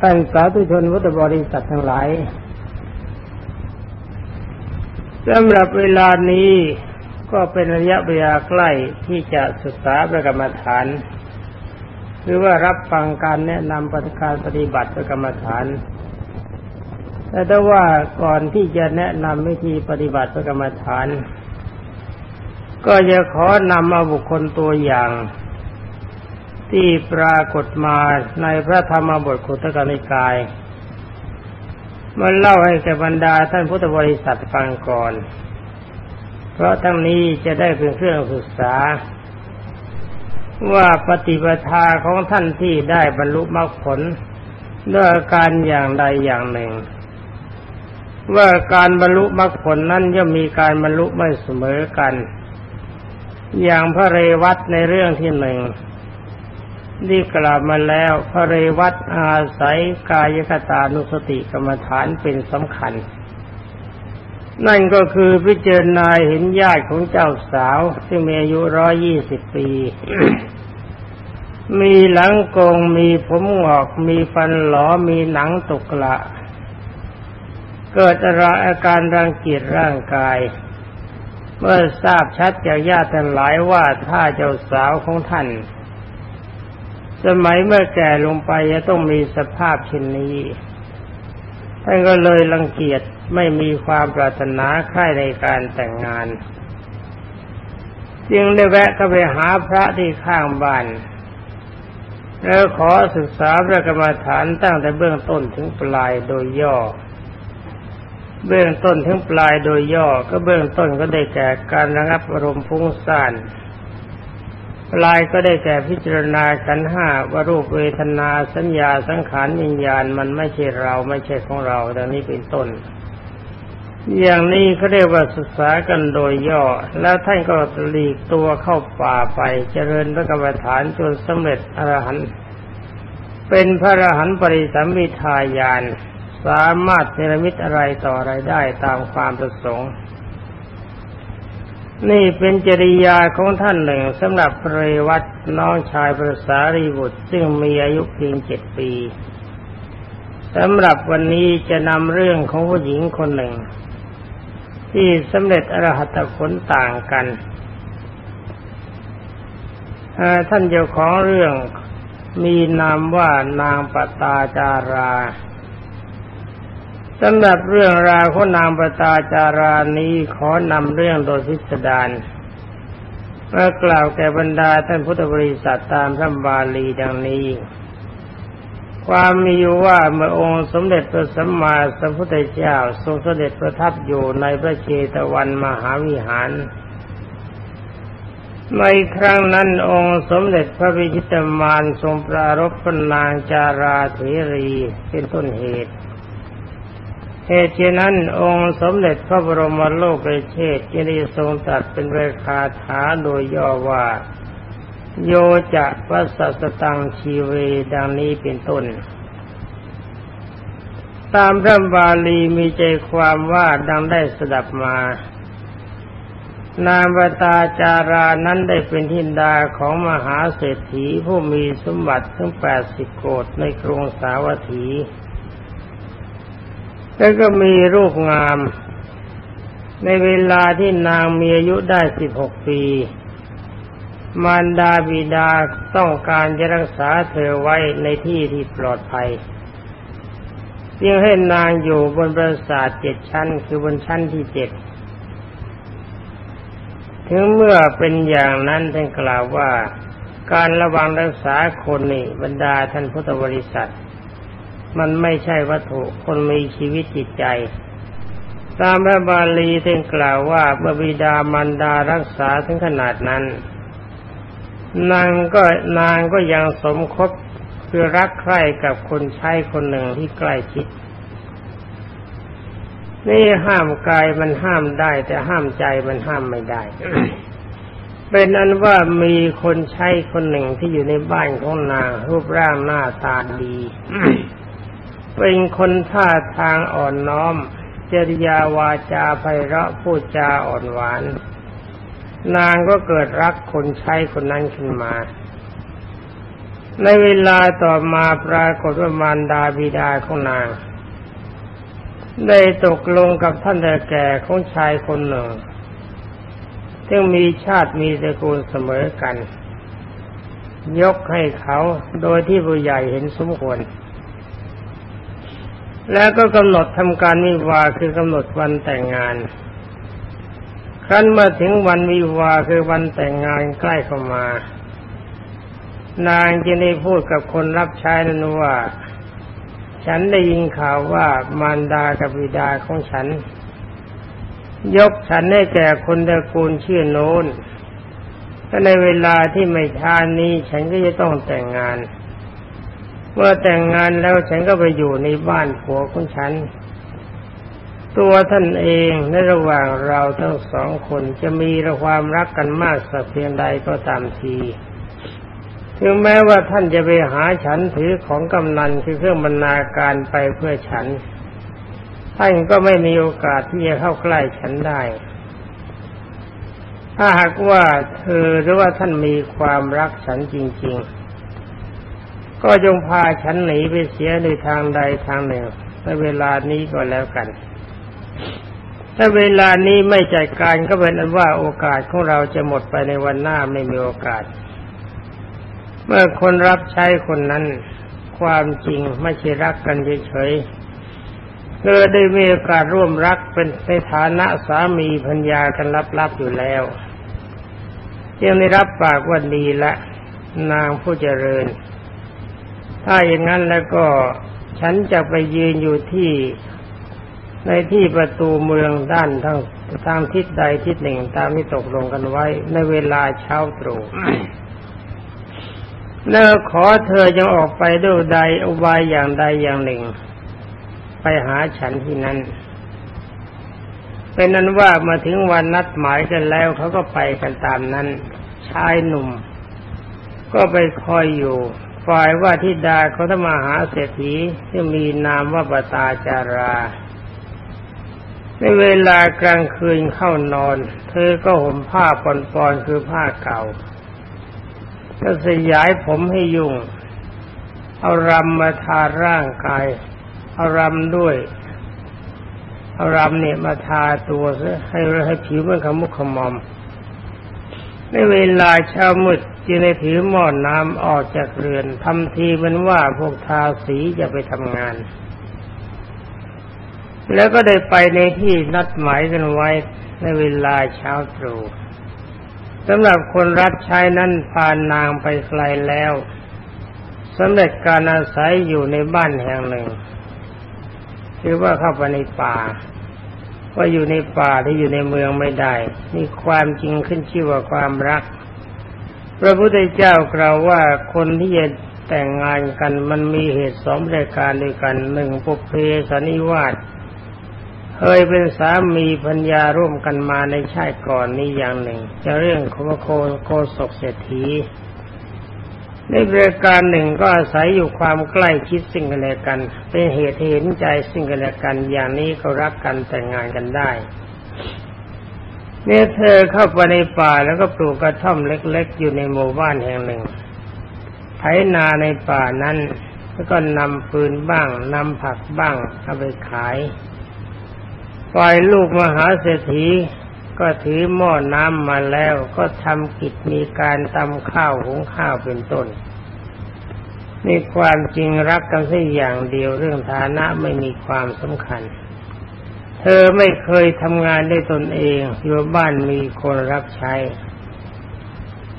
ท่านสาธุชนพุทธบริษัททั้งหลายสำหรับเวลานี้ก็เป็นระยะเวลาใกล้ที่จะศึกษาประกรรมฐาน หรือว่ารับฟังการแนะนำปฏิการปฏิบัติประกรรมฐาน แต่ถ้าว่าก่อนที่จะแนะนำวิธีปฏิบัติประกรรมฐาน ก็จะขอนำเอาบุคคลตัวอย่าง ที่ปรากฏมาในพระธรรมบทขุตกนิกายมันเล่าให้แก่บรรดาท่านพุทธบริษัทฟังก่อน เพราะทั้งนี้จะได้เป็นเครื่องศึกษา ว่าปฏิปทาของท่านที่ได้บรรลุมรรคผลด้วยการอย่างใดอย่างหนึ่ง ว่าการบรรลุมรรคผลนั้นย่อมมีการบรรลุไม่เสมอกัน อย่างพระเรวัตในเรื่องที่หนึ่ง นี่กล่าวมาแล้วพระเรวัตอาศัยกายคตานุสติกรรมฐานเป็นสำคัญ นั่นก็คือพิจารณาเห็นญาติของเจ้าสาว ซึ่งมีอายุร้อยี่สิบปี มีหลังกงมีผมหงอก มีฟันหลอมีหนังตกละ เกิดอาการรังเกียจร่างกายเมื่อทราบชัดจากญาติทั้งหลายว่าถ้าเจ้าสาวของท่าน สมัยเมื่อแก่ลงไปจะต้องมีสภาพเช่นนี้ท่านก็เลยรังเกียจไม่มีความปรารถนาใคร่ในการแต่งงาน จึงได้แวะเข้าไปหาพระที่ข้างบ้าน แล้วขอศึกษาพระกรรมฐานตั้งแต่เบื้องต้นถึงปลายโดยย่อ เบื้องต้นถึงปลายโดยย่อก็เบื้องต้นก็ได้แก่การระงับอารมณ์ฟุ้งซ่าน ลายก็ได้แก่พิจารณาขันห้าว่ารูปเวทนาสัญญาสังขารวิญญาณมันไม่ใช่เราไม่ใช่ของเราดังนี้เป็นต้น อย่างนี้เขาเรียกว่าศึกษากันโดยย่อ แล้วท่านก็หลีกตัวเข้าป่าไปเจริญพระกรรมฐานจนสำเร็จอรหันต์เป็นพระอรหันต์ปริสัมมิทายาน สามารถเนรมิตอะไรต่ออะไรได้ตามความประสงค์ นี่เป็นจริยาของท่านหนึ่งสำหรับเรวัตน้องชายพระสารีบุตร ซึ่งมีอายุเพียงเจ็ดปีสำหรับวันนี้จะนำเรื่องของผู้หญิงคนหนึ่ง ที่สำเร็จอรหัตผลต่างกันท่านเจ้าของเรื่องมีนามว่านางปตาจารา สำหรับเรื่องราวของนางประตาจารานี้ขอนำเรื่องโดยพิสดารเมื่อกล่าวแก่บรรดาท่านพุทธบริษัทตามพระบาลีดังนี้ ความมีอยู่ว่าเมื่อองค์สมเด็จพระสัมมาสัมพุทธเจ้าทรงเสด็จประทับอยู่ในพระเชตวันมหาวิหาร ในครั้งนั้นองค์สมเด็จพระวิชิตมารทรงปรารภพนางจาราเถรีเป็นต้นเหตุ เหตุฉะนั้นองค์สมเด็จพระบรมโลกเชษจึงได้ทรงตัดเป็นเรขาถาโดยย่อว่า โยจะวัสสตังชีเวดังนี้เป็นต้น ตามพระบาลีมีใจความว่าดังได้สดับมา นามวตาจารานั้นได้เป็นทินดาของมหาเศรษฐีผู้มีสมบัติถึงแปดสิบโกดในกรุงสาวัตถี แล้วก็มีรูปงาม ในเวลาที่นางมีอายุได้สิบหกปี มารดาบิดาต้องการจะรักษาเธอไว้ในที่ที่ปลอดภัยเพียงให้นางอยู่บนปราสาทเจ็ดชั้น คือบนชั้นที่เจ็ด ถึงเมื่อเป็นอย่างนั้นท่านกล่าวว่า การระวังรักษาคนนี่บรรดาท่านพุทธบริษัท มันไม่ใช่วัตถุคนมีชีวิตจิตใจ ตามพระบาลีท่านกล่าวว่าบบิดามันดารักษาถึงขนาดนั้น นางก็นางก็ยังสมคบคือรักใคร่กับคนใช้คนหนึ่งที่ใกล้ชิด นี่ห้ามกายมันห้ามได้ แต่ห้ามใจมันห้ามไม่ได้ เป็นอันว่ามีคนใช้คนหนึ่งที่อยู่ในบ้านของนางรูปร่างหน้าตาดี เป็นคนท่าทางอ่อนน้อม จริยาวาจาไพเราะพูดจาอ่อนหวาน นางก็เกิดรักคนใช้คนนั้นขึ้นมา ในเวลาต่อมาปรากฏว่ามารดาบิดาของนาง ได้ตกลงกับท่านแต่แก่ของชายคนหนึ่ง ซึ่งมีชาติมีตระกูลเสมอกัน ยกให้เขาโดยที่ผู้ใหญ่เห็นสมควร แล้วก็กำหนดทำการวิวาคือกำหนดวันแต่งงาน ครั้นมาถึงวันวิวาคือวันแต่งงานใกล้เข้ามา นางจึงได้พูดกับคนรับใช้นั้นว่า ฉันได้ยินข่าวว่ามารดากับบิดาของฉัน ยกฉันให้แก่คนตระกูลชื่อโน้นก็ในเวลาที่ไม่ช้านี้ฉันก็จะต้องแต่งงาน เมื่อแต่งงานแล้วฉันก็ไปอยู่ในบ้านผัวของฉัน ตัวท่านเองในระหว่างเราทั้งสองคนจะมีความรักกันมากสักเพียงใดก็ตามทีถึงแม้ว่าท่านจะไปหาฉันถือของกำนันคือเครื่องบรรณาการไปเพื่อฉัน ท่านก็ไม่มีโอกาสที่จะเข้าใกล้ฉันได้ ถ้าหากว่าเธอหรือว่าท่านมีความรักฉันจริง ๆ ก็จงพาฉันหนีไปเสียในทางใดทางหนึ่งในเวลานี้ก็แล้วกัน ถ้าเวลานี้ไม่จัดการก็เป็นอันว่าโอกาสของเราจะหมดไปในวันหน้าไม่มีโอกาส เมื่อคนรับใช้คนนั้น ความจริงไม่ใช่รักกันเฉยๆเธอได้มีโอกาสร่วมรักเป็นในฐานะสามีพัญญากันลับๆอยู่แล้วยังได้รับปากว่าดีละ นางผู้เจริญ ถ้าอย่างนั้นแล้วก็ฉันจะไปยืนอยู่ที่ในที่ประตูเมืองด้านทางทางทิศใดทิศหนึ่งตามที่ตกลงกันไว้ ในเวลาเช้าตรู่แล้วขอเธอจะออกไปด้วยใดอุบายอย่างใดอย่างหนึ่ง ไปหาฉันที่นั่นเป็นนั้นว่ามาถึงวันนัดหมายกันแล้วเขาก็ไปกันตามนั้น ชายหนุ่ม ก็ไปคอยอยู่ ฝ่ายว่าทิดาเขาทมาหาเศรษฐีที่มีนามว่าปตาจารา ในเวลากลางคืนเข้านอน เธอก็ห่มผ้าปอนๆคือผ้าเก่าก็สยายผมให้ยุ่ง เอารำมาทาร่างกาย เอารำด้วย เอารำเนี่ยมาทาตัวซะให้ให้ผิวมันขมุกขมอม ในเวลาเช้ามืดจึงได้ถือหม้อนน้ำออกจากเรือนทำทีมันว่าพวกทาสีจะไปทำงาน แล้วก็ได้ไปในที่นัดหมายกันไว้ในเวลาเช้าตรู่สำหรับคนรับใช้นั้นพานางไปไกลแล้วสำเร็จการอาศัยอยู่ในบ้านแห่งหนึ่ง คือว่าเข้าไปในป่า ว่าอยู่ในป่าที่อยู่ในเมืองไม่ได้ นี่ความจริงขึ้นชื่อว่าความรัก พระพุทธเจ้ากล่าวว่าคนที่จะแต่งงานกันมันมีเหตุสองรายการด้วยกันหนึ่งปุเพสนิวาสเคยเป็นสามีพัญญาร่วมกันมาในชาติก่อนนี้อย่างหนึ่ง จะเรื่องของโคโคศกเศรษฐี ในบริการหนึ่งก็อาศัยอยู่ความใกล้ชิดสิ่งกันและกัน เป็นเหตุเห็นใจสิ่งกันและกัน อย่างนี้ก็รักกันแต่งงานกันได้เนี่ยเธอเข้าไปในป่าแล้วก็ปลูกกระท่อมเล็ก ๆ อยู่ในหมู่บ้านแห่งหนึ่งไถนาในป่านั้นแล้วก็นำปืนบ้างนำผักบ้างเอาไปขายฝ่ายลูกมหาเศรษฐี ก็ถือหม้อน้ำมาแล้วก็ทำกิจมีการตำข้าวหุงข้าวเป็นต้นมีความจริงรักกันสักอย่างเดียวเรื่องฐานะไม่มีความสำคัญ เธอไม่เคยทำงานได้ตนเองอยู่บ้านมีคนรับใช้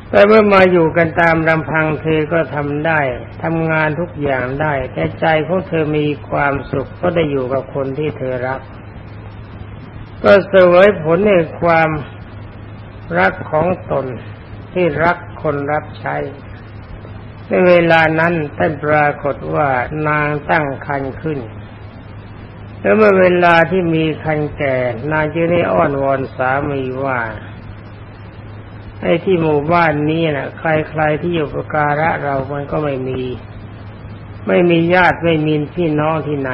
แต่เมื่อมาอยู่กันตามลำพังเธอก็ทำได้ทำงานทุกอย่างได้ แต่ใจของเธอมีความสุขก็ได้อยู่กับคนที่เธอรัก ก็เสวยผลในความรักของตนที่รักคนรับใช้ ในเวลานั้นท่านปรากฏว่านางตั้งคันขึ้น แล้วเมื่อเวลาที่มีคันแก่ นางจึงได้อ้อนวอนสามีว่าไอ้ที่หมู่บ้านนี้นะ่ะ ใครๆที่อยู่ประการะเรามันก็ไม่มี ไม่มีญาติไม่มีพี่น้องที่ไหน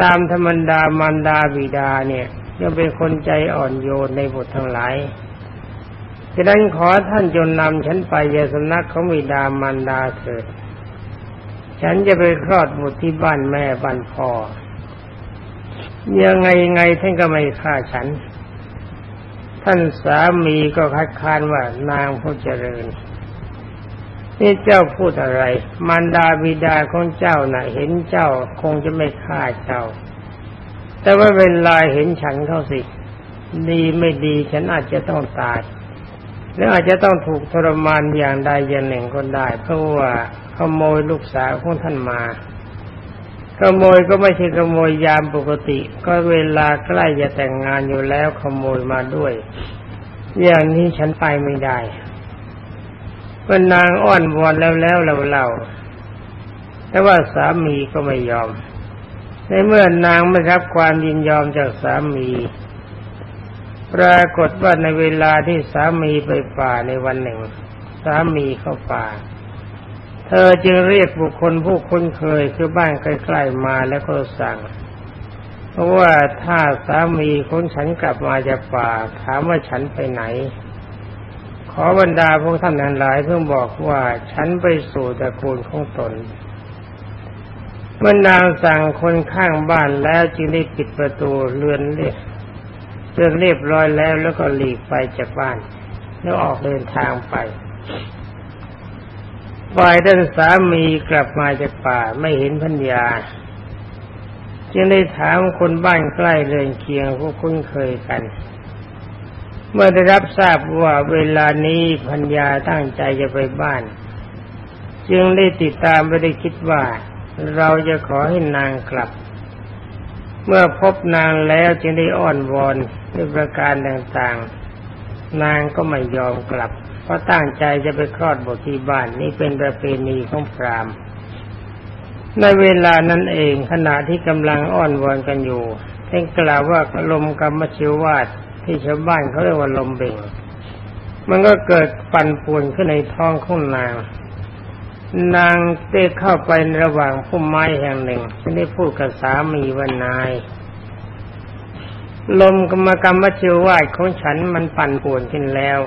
ตามธรรมดามารดาบิดาเนี่ย ย่อมเป็นคนใจอ่อนโยนในบททั้งหลายฉะนั้นขอท่านจงนำฉันไปยาสนักของวิดามารดาเถิด ฉันจะไปคลอดบุตรที่บ้านแม่บ้านพ่อ ยังไงไงท่านก็ไม่ฆ่าฉัน ท่านสามีก็คัดค้านว่านางผู้เจริญ นี่เจ้าพูดอะไร มารดาบิดาของเจ้าน่ะ เห็นเจ้าคงจะไม่ฆ่าเจ้า แต่ว่าเวลาเห็นฉันเข้าสิ ดีไม่ดีฉันอาจจะต้องตายหรืออาจจะต้องถูกทรมานอย่างใดอย่างหนึ่งก็ได้ เพราะว่าขโมยลูกสาวของท่านมาขโมยก็ไม่ใช่ขโมยยามปกติ ก็เวลาใกล้จะแต่งงานอยู่แล้วขโมยมาด้วย อย่างนี้ฉันไปไม่ได้เป็นนางอ้อนวอนแล้วแล้วเราเราแต่ว่าสามีก็ไม่ยอม ในเมื่อนางไม่รับความยินยอมจากสามี ปรากฏว่าในเวลาที่สามีไปป่าในวันหนึ่ง สามีเข้าป่า เธอจึงเรียกบุคคลผู้คุ้นเคยคือบ้านใกล้ๆมาแล้วก็สั่งเพราะว่าถ้าสามีของฉันกลับมาจากป่า ถามว่าฉันไปไหน ขอบรรดาพวกท่านทั้งหลายเพิ่งบอกว่าฉันไปสู่ตระกูลของตน มื่อนางสั่งคนข้างบ้านแล้วจึงได้ปิดประตูเรือนเรียกเรื่องเรียบร้อยแล้วแล้วก็หลีกไปจากบ้าน แล้วออกเดินทางไปฝ่ายด้านสามีกลับมาจากป่าไม่เห็นพัญญา จึงได้ถามคนบ้านใกล้เรือนเคียงผู้คุ้นเคยกัน เมื่อได้รับทราบว่าเวลานี้พัญญาตั้งใจจะไปบ้าน จึงได้ติดตามไปได้คิดว่า เราจะขอให้นางกลับ เมื่อพบนางแล้วจึงได้อ้อนวอนด้วยประการต่างๆ นางก็ไม่ยอมกลับ เพราะตั้งใจจะไปคลอดบุตรที่บ้านนี่เป็นประเพณีของพราหมณ์ในเวลานั้นเองขณะที่กำลังอ้อนวอนกันอยู่เพ่งกล่าวว่าลมกรรมชิวาสที่ชาวบ้านเขาเรียกว่าลมเบ่ง มันก็เกิดปั่นป่วนขึ้นในท้องของนาง นางได้เข้าไประหว่างพุ่มไม้แห่งหนึ่งฉันได้พูดกับสามีว่านาย ลมกรรมกรรมวชิวาสของฉันมันปั่นป่วนขึ้นแล้ว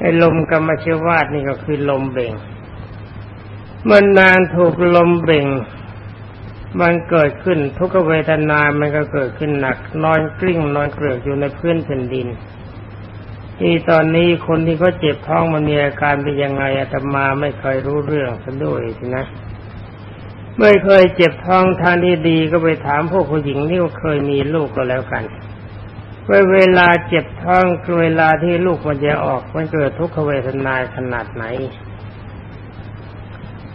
ไอ้ลมกรรมชวาสนี่ก็คือลมเบ่ง เมื่อนานถูกลมเบ่ง มันเกิดขึ้นทุกเวทนา มันก็เกิดขึ้นหนัก นอนกลิ้งนอนเกลือกอยู่ในพื้นแผ่นดิน ที่ตอนนี้คนที่เขาเจ็บท้องมันมีอาการเป็นยังไงอาตมาไม่เคยรู้เรื่องซะด้วยสินะไม่เคยเจ็บท้องทางที่ดีก็ไปถามพวกผู้หญิงที่เคยมีลูกก็แล้วกันว่าเวลาเจ็บท้องเวลาที่ลูกมันจะออกมันเกิดทุกขเวทนาขนาดไหน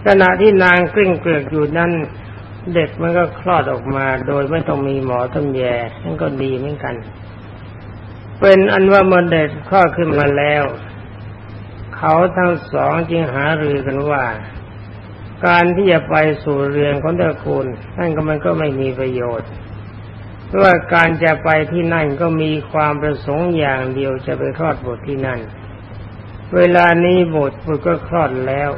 ขณะที่นางกลิ้งเกลือกอยู่นั้นเด็กมันก็คลอดออกมา โดยไม่ต้องมีหมอต้องแย่นั่นก็ดีเหมือนกัน เป็นอันว่าเมื่อเด็กคลอขึ้นมาแล้ว เขาทั้งสองจึงหารือกันว่า การที่จะไปสู่เรือนของตระกูลนั่นก็มันก็ไม่มีประโยชน์เพราะว่าการจะไปที่นั่นก็มีความประสงค์อย่างเดียวจะไปคลอดบุตรที่นั่น เวลานี้บุตรบุตรก็คลอดแล้ว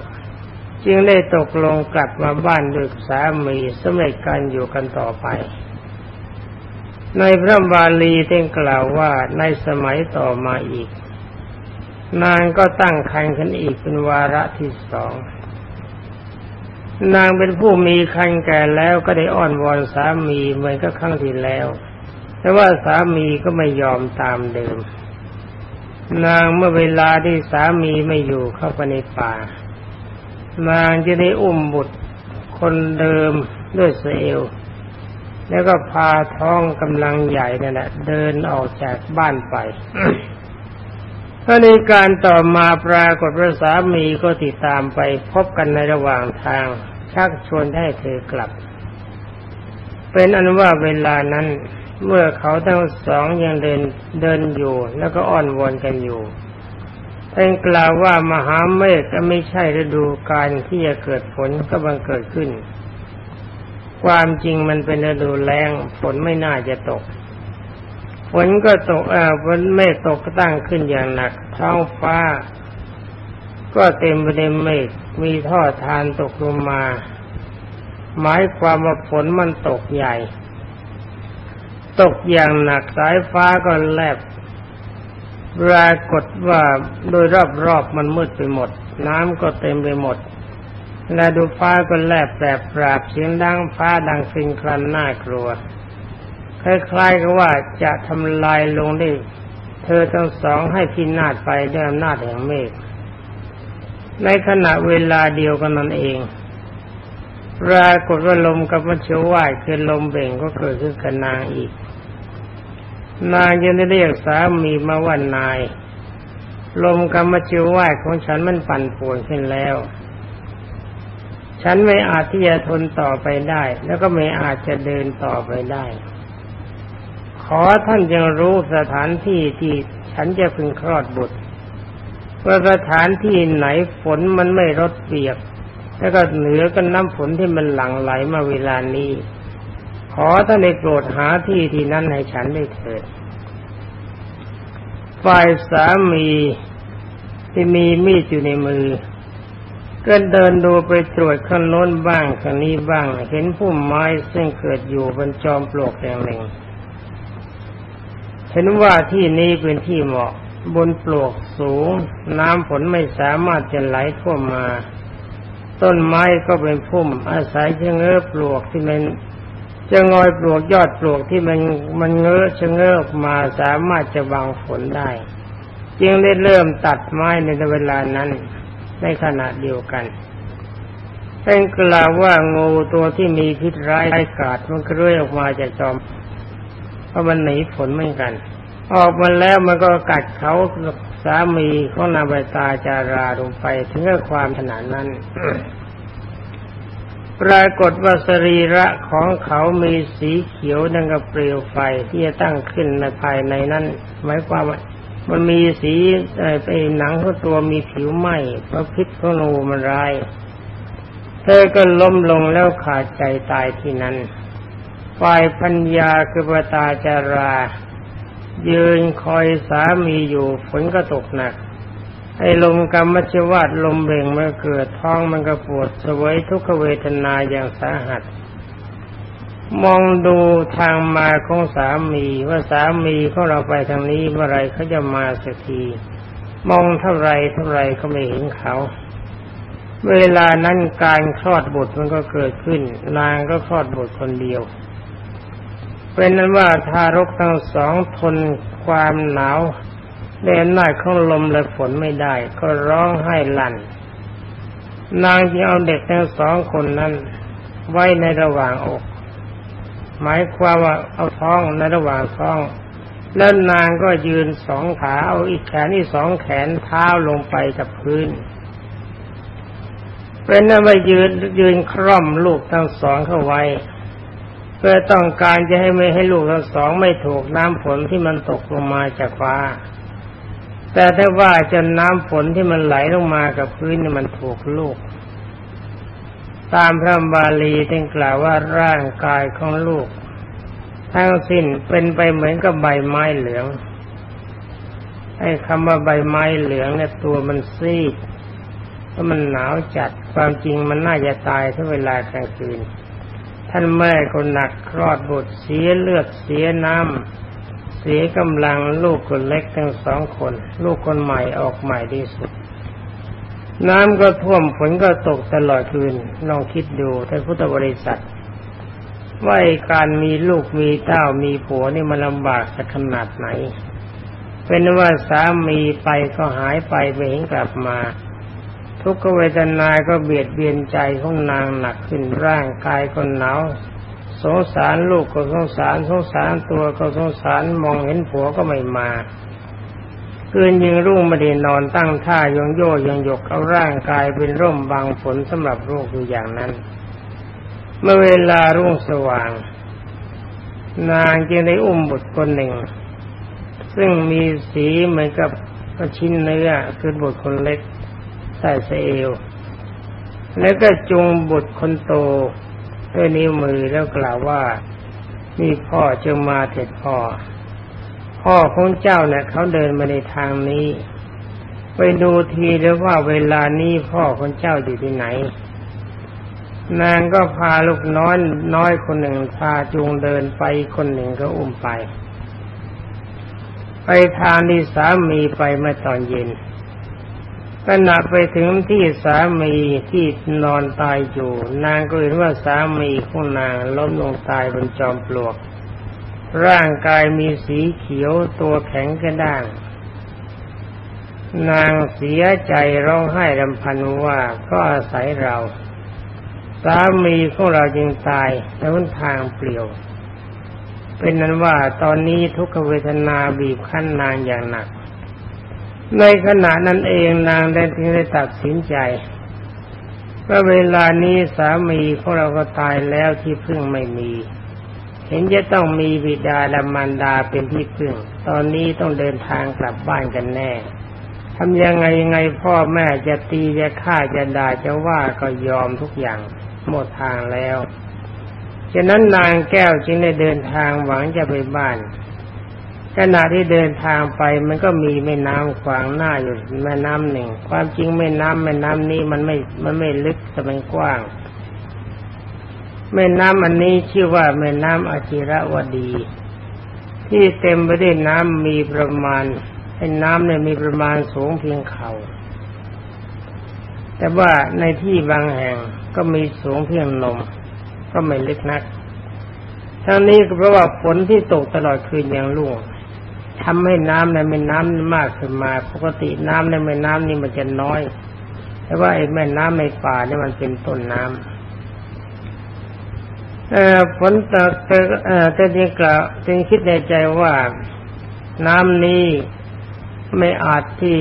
จึงได้ตกลงกลับมาบ้านด้วยสามีสมัยการอยู่กันต่อไป ในพระบาลีเท่งกล่าวว่าในสมัยต่อมาอีก นางก็ตั้งครรภ์ขึ้นอีกเป็นวาระที่สอง นางเป็นผู้มีคันแก่แล้วก็ได้อ้อนวอนสามีเหมือนกับครั้งที่แล้ว แต่ว่าสามีก็ไม่ยอมตามเดิม นางเมื่อเวลาที่สามีไม่อยู่เข้าไปในป่า นางจะได้อุ้มบุตรคนเดิมด้วยเสเอว แล้วก็พาท้องกำลังใหญ่นั่นแหละเดินออกจากบ้านไปถ้าในการต่อมาปรากฏว่าสามีก็ติดตามไปพบกันในระหว่างทาง ชักชวนให้เธอกลับ เป็นอันว่าเวลานั้นเมื่อเขาทั้งสองยังเดินเดินอยู่ แล้วก็อ้อนวอนกันอยู่ท่านกล่าวว่ามหาเมฆก็ไม่ใช่ฤดูการที่จะเกิดฝนก็บังเกิดขึ้น ความจริงมันเป็นฤดูแล้งฝนไม่น่าจะตก ฝนก็ตกเอ่อฝนเมฆตกก็ตั้งขึ้นอย่างหนักท้องฟ้า ก็เต็มไปด้วยเมฆมีท่อทานตกลงมา หมายความว่าฝนมันตกใหญ่ ตกอย่างหนักสายฟ้าก็แลบปรากฏว่าโดยรอบๆมันมืดไปหมด น้ำก็เต็มไปหมด และดูฟ้าก็แลบแปรปราบเสียงดังฟ้าดังสิงครันน่ากลัว คล้ายๆกับว่าจะทำลายลงได้เธอทั้งสองให้พินาศไปด้วยอำนาจแห่งเมฆในขณะเวลาเดียวกันนั่นเองปรากฏว่าลมกับมัชวายคือลมเบ่งก็เกิดขึ้นกับนางอีก นางยังได้เรียกสามีมาว่านาย ลมกับมัชวายของฉันมันปั่นป่วนขึ้นแล้ว ฉันไม่อาจที่จะทนต่อไปได้ แล้วก็ไม่อาจจะเดินต่อไปได้ ขอท่านยังรู้สถานที่ที่ฉันจะพึงคลอดบุตรว่าสถานที่ไหนฝนมันไม่รดเปียก แล้วก็เหนือก็น้ำฝนที่มันหลั่งไหลมาเวลานี้ ขอท่านได้โปรดหาที่ที่นั้นให้ฉันได้เถิดฝ่ายสามีที่มีมีดอยู่ในมือ ก็เดินดูไปตรวจข้างโน้นบ้างข้างนี้บ้าง เห็นพุ่มไม้ซึ่งเกิดอยู่บนจอมปลวกแห่งหนึ่ง เห็นว่าที่นี้เป็นที่เหมาะบนปลวกสูง น้ำฝนไม่สามารถจะไหลท่วมมา ต้นไม้ก็เป็นพุ่ม อาศัยเชงเง้อปลวกที่มันจะงอยปลวกยอดปลวกที่มันมันเงื้อชะเง้อมาสามารถจะบังฝนได้ จึงได้เริ่มตัดไม้ในเวลานั้น ในขณะเดียวกันเป็นกล่าวว่างูตัวที่มีพิษร้ายไร้กาดมันก็เรื่อยออกมาจากจอมเพราะมันหนีฝนเหมือนกัน ออกมาแล้วมันก็กัดเขาสามีของนางใบตาจาราลงไปถึงความขนาดนั้นปรากฏว่าสรีระของเขามีสีเขียวดังกับเปลวไฟที่จะตั้งขึ้นในภายในนั้นหมายความว่า มันมีสีไปหนังของตัวมีผิวไหม้เพราะพิษของงูมันร้าย เธอก็ล้มลงแล้วขาดใจตายที่นั้น ฝ่ายพัญญาคือปตาจารา ยืนคอยสามีอยู่ฝนก็ตกหนัก ไอ้ลมกรรมชวาดลมเบ่งเมันเกิดท้องมันก็ปวดสวยทุกขเวทนาอย่างสาหัส มองดูทางมาของสามีว่าสามีของเราไปทางนี้เมื่อไรเขาจะมาสักที มองเท่าไรเท่าไรก็ไม่เห็นเขา เวลานั้นการคลอดบุตรมันก็เกิดขึ้น นางก็คลอดบุตรคนเดียว เป็นนั้นว่าทารกทั้งสองทนความหนาวแดนหน้าของลมและฝนไม่ได้ ก็ร้องไห้ลั่น นางจึงเอาเด็กทั้งสองคนนั้นไว้ในระหว่างอก หมายความว่าเอาท้องในระหว่างท้อง แล้วนางก็ยืนสองขาเอาอีกแขนที่สองแขนเท้าลงไปกับพื้นเป็นนั้นว่ายืนยืนคร่อมลูกทั้งสองเข้าไว้ เพื่อต้องการจะให้ไม่ให้ลูกทั้งสองไม่ถูกน้ำฝนที่มันตกลงมาจากฟ้า แต่ถ้าว่าจนน้ำฝนที่มันไหลลงมากับพื้นนี่มันถูกลูก ตามพระบาลีท่านกล่าวว่าร่างกายของลูก ทั้งสิ้นเป็นไปเหมือนกับใบไม้เหลืองไอ้คำว่าใบไม้เหลืองเนี่ยตัวมันซีดเพราะมันหนาวจัดความจริงมันน่าจะตายถ้าเวลากลางคืน ท่านแม่คนหนักคลอดบุตรเสียเลือดเสียน้ำเสียกำลังลูกคนเล็กทั้งสองคน ลูกคนใหม่ออกใหม่ที่สุด น้ำก็ท่วมฝนก็ตกตลอดคืนลองคิดดูท่านพุทธบริษัทว่าการมีลูกมีเต้ามีผัวนี่มันลำบากสักขนาดไหน เป็นว่าสามีไปก็หายไปไม่เห็นกลับมา ทุกขเวทนาก็เบียดเบียนใจของนางหนักขึ้นร่างกายก็หนาวสงสารลูกก็สงสารสงสารตัวก็สงสารมองเห็นผัวก็ไม่มา คืนยิงรุ่งไม่ได้นอนตั้งท่ายงโยยังยกเอาร่างกายเป็นร่มบางฝนสำหรับลูกอยู่อย่างนั้น เมื่อเวลารุ่งสว่าง นางจึงได้อุ้มบุตรคนหนึ่ง ซึ่งมีสีเหมือนกับชิ้นเนื้อคือบุตรคนเล็กใต้เสเอวแล้วก็จุงบุตรคนโตด้วยนิ้วมือแล้วกล่าวว่านี่พ่อจึงมาเถิดพ่อ พ่อของเจ้าเนี่ยเขาเดินมาในทางนี้ ไปดูทีแล้วว่าเวลานี้พ่อของเจ้าอยู่ที่ไหน นางก็พาลูกน้อยน้อยคนหนึ่งพาจูงเดินไปคนหนึ่งก็อุ้มไป ไปทางที่สามีไปเมื่อตอนเย็นขณะไปถึงที่สามีที่นอนตายอยู่ นางก็เห็นว่าสามีของนางล้มลงตายบนจอมปลวก ร่างกายมีสีเขียวตัวแข็งกระด้าง นางเสียใจร้องไห้รำพันว่าก็อาศัยเรา สามีของเราจึงตายแต่วันทางเปลี่ยว เป็นนั้นว่าตอนนี้ทุกขเวทนาบีบคั้นนางอย่างหนัก ในขณะนั้นเองนางได้ถึงได้ตัดสินใจว่าเวลานี้สามีของเราก็ตายแล้วที่พึ่งไม่มี เห็นจะต้องมีบิดาและมารดาเป็นที่พึ่ง ตอนนี้ต้องเดินทางกลับบ้านกันแน่ทำยังไงยังไงพ่อแม่จะตีจะฆ่าจะด่าจะว่าก็ยอมทุกอย่างหมดทางแล้วฉะนั้นนางแก้วจึงได้เดินทางหวังจะไปบ้าน ขณะที่เดินทางไปมันก็มีแม่น้ำขวางหน้าอยู่แม่น้ำหนึ่ง ความจริงแม่น้ำแม่น้ำนี้มันไม่มันไม่ลึกแต่มันกว้าง แม่น้ำอันนี้ชื่อว่าแม่น้ำอจิระวดี ที่เต็มไปด้วยน้ำมีประมาณไอ้น้ำเนี่ยมีประมาณสูงเพียงเขา่าแต่ว่าในที่บางแห่งก็มีสูงเพียงนม ก็ไม่ลึกนัก ทั้งนี้ก็เพราะว่าฝนที่ตกตลอดคืนอย่างลุ่งทำให้น้ำในแม่น้ำมากขึ้นมา ปกติน้ำในแม่น้ำนี่มันจะน้อย แต่ว่าไอ้แม่น้ำในป่านี่มันเป็นต้นน้ำ เอ่อฝนตกเอ่อแต่ยังกล่าวจึงคิดในใจว่าน้ำนี้ไม่อาจที่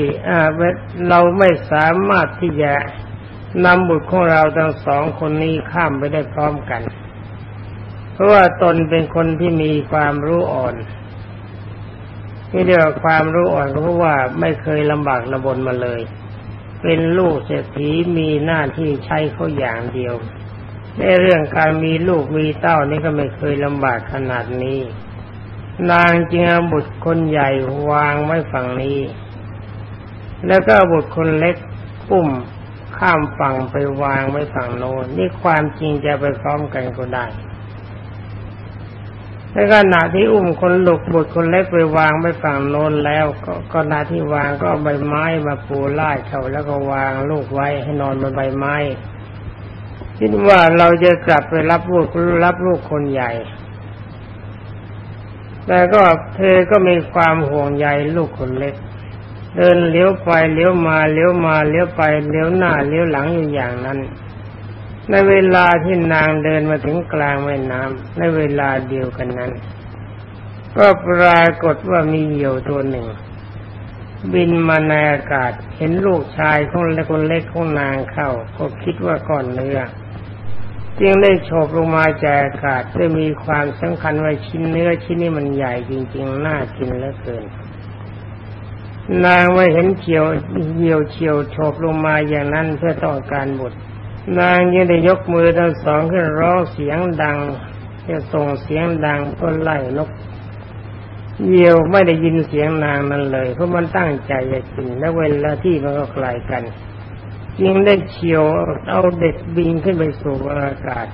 เราไม่สามารถที่จะนำบุตรของเราทั้งสองคนนี้ข้ามไปได้พร้อมกัน เพราะว่าตนเป็นคนที่มีความรู้อ่อนที่เรียกว่าความรู้อ่อนเพราะว่าไม่เคยลำบากระบนมาเลย เป็นลูกเศรษฐีมีหน้าที่ใช้เขาอย่างเดียว ในเรื่องการมีลูกมีเต้านี่ก็ไม่เคยลำบากขนาดนี้ นางจึงเอาบุตรคนใหญ่วางไว้ฝั่งนี้ แล้วก็บุตรคนเล็กปุ่มข้ามฝั่งไปวางไว้ฝั่งโน้นนี่ความจริงจะไปพร้อมกันก็ได้ในขณะที่อุ้มคนหลุกบุตรคนเล็กไปวางไปฝั่งโน้นแล้วก็ขณะที่วางก็ใบไม้มาปูไล่เขาแล้วก็วางลูกไว้ให้นอนบนใบไม้ คิดว่าเราจะกลับไปรับลูกรับลูกคนใหญ่ แต่ก็เธอก็มีความห่วงใยลูกคนเล็ก เดินเลี้ยวไปเลี้ยวมาเลี้ยวมาเลี้ยวไปเลี้ยวหน้าเลี้ยวหลังอยู่อย่างนั้น ในเวลาที่นางเดินมาถึงกลางแม่น้ำในเวลาเดียวกันนั้น ก็ปรากฏว่ามีเหยี่ยวตัวหนึ่ง บินมาในอากาศเห็นลูกชายของและคนเล็กของนางเข้าก็คิดว่าก่อนเนื้อ จึงได้โฉบลงมาจากอากาศได้มีความสำคัญว่าชิ้นเนื้อชิ้นนี้มันใหญ่จริงๆ น่ากินเหลือเกิน นางไม่เห็นเฉียวเหี่ยวเฉียวโฉบลงมาอย่างนั้นเพื่อต้องการบุตรนางยังได้ยกมือทั้งสองขึ้นร้องเสียงดังจะส่งเสียงดังเพื่อไล่นกเยียวไม่ได้ยินเสียงนางนั้นเลย เพราะมันตั้งใจจะกินและเวลาที่มันก็ไกลกัน จึงได้เฉียวเอาเด็กบินขึ้นไปสู่อากาศ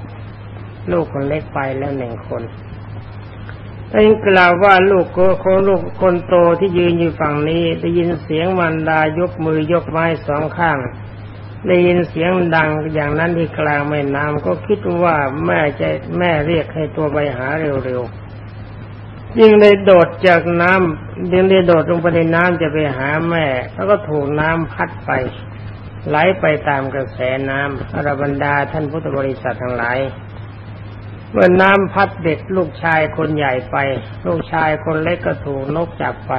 ลูกคนเล็กไปแล้วหนึ่งคนแต่ยังกล่าวว่าลูกคนลูกคนโตที่ยืนอยู่ฝั่งนี้ ได้ยินเสียงมันดายกมือยกไม้สองข้าง ได้ยินเสียงดังอย่างนั้นที่กลางแม่น้ำก็คิดว่าแม่จะแม่เรียกให้ตัวไปหาเร็วๆยิ่งได้โดดจากน้ำยิ่งได้โดดลงไปในน้ำจะไปหาแม่ แล้วก็ถูกน้ำพัดไป ไหลไปตามกระแสน้ำอรบรรดาท่านพุทธบริษัททั้งหลาย เมื่อน้ำพัดเด็กลูกชายคนใหญ่ไป ลูกชายคนเล็กก็ถูกนกจับไป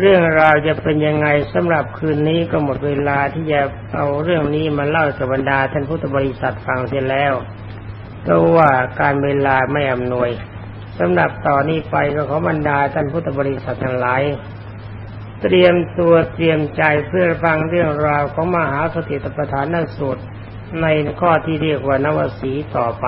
เรื่องราวจะเป็นยังไงสำหรับคืนนี้ก็หมดเวลาที่จะเอาเรื่องนี้มาเล่ากับบรรดาท่านพุทธบริษัทฟังเสียแล้วเพราะว่าการเวลาไม่อำนวยสำหรับต่อนนี้ไปก็ขอบรรดาท่านพุทธบริษัททั้งหลาย เตรียมตัวเตรียมใจเพื่อฟังเรื่องราวของมหาสติตปฐานสูตรในข้อที่เรียกว่านวสีต่อไป